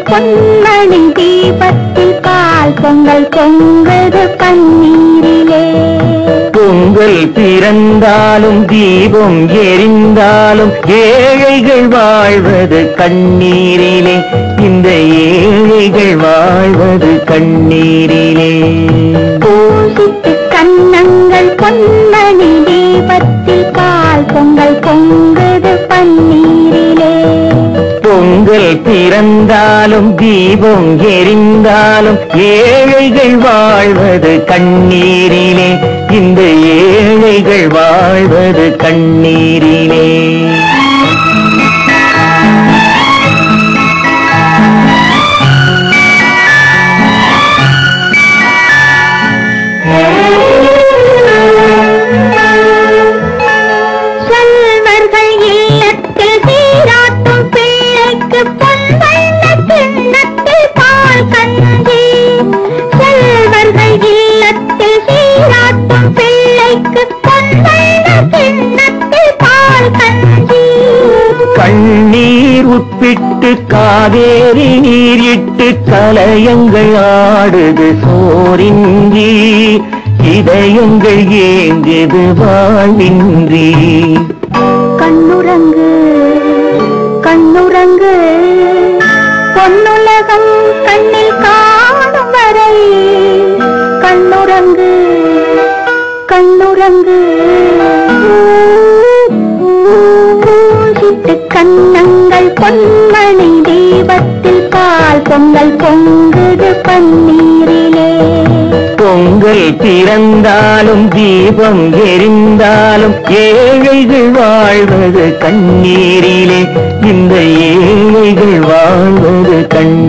பொன்மணி தீபத்தில் பால் பொங்கல் பொங்குது பன்னீரிலே பொங்கல் பிறந்தாலும் தீபம் எரிந்தாலும் ஏழைகள் வாழ்வது கண்ணீரிலே. இந்த ஏழைகள் வாழ்வது கண்ணீரிலே. பூசித்து கண்ணங்கள் பொன்மணி தீபத்தில் பால் பொங்கல் பொங்குது பன்னீரிலே பொங்கல் பிறந்தாலும் தீபம் எரிந்தாலும் ஏழைகள் வாழ்வது கண்ணீரிலே. இந்த ஏழைகள் வாழ்வது கண்ணீரிலே. கண்ணீர் உட்பிட்டு காவேரி நீர் இட்டு கலயங்கள் ஆடுது. சோரின்றி இதயங்கள் ஏங்குது வாழ்வின்றி. கண்ணுறங்கு கண்ணுறங்கு பொன்னுலகம் கண்ணில் காணும் வரை. கண்ணுறங்கு கண்ணுறங்கு. பூசிட்டு கண்ணங்கள் பொன்மணி தீபத்தில் பால் பொங்கல் பொங்குது பன்னீரிலே. பொங்கல் பிறந்தாலும் தீபம் எரிந்தாலும் ஏழைகள் வாழ்வது கண்ணீரிலே. இந்த ஏழைகள் வாழ்வது கண்ணீர்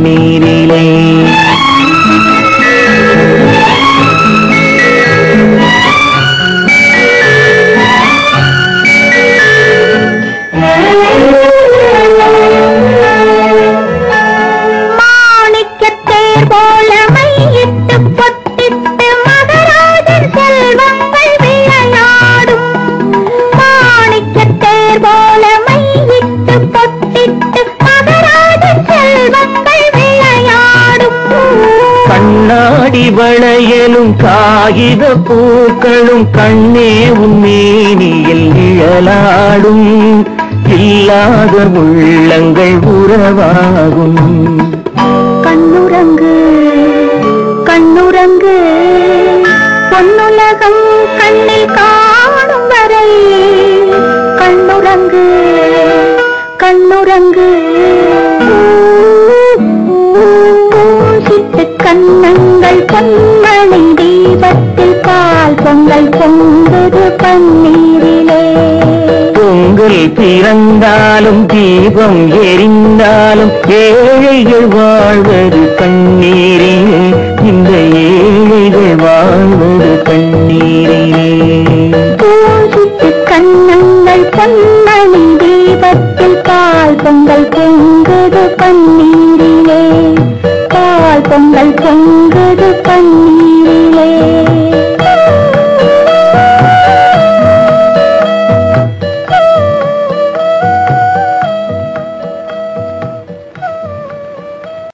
வளையலும் காகித பூக்களும் கண்ணே உன்மேனியில் நிழலாடும். இல்லாத உள்ளங்கள் உறவாகும். கண்ணுரங்கு கண்ணுரங்கு பொன்னுலகம் கண்ணில் காணும் வரை. கண்ணுரங்கு கண்ணுரங்கு பொன்மணி தீபத்தில் பால் பொங்கல் பொங்குது பன்னீரிலே. பொங்கல் பிறந்தாலும் தீபம் எரிந்தாலும் ஏழைகள் வாழ்வது கண்ணீரிலே. இந்த ஏழைகள் வாழ்வது கண்ணீரிலே. பூசித்து கண்ணங்கள் பொன்மணி தீபத்தில் பால் பொங்கல் பொங்குது பன்னீர்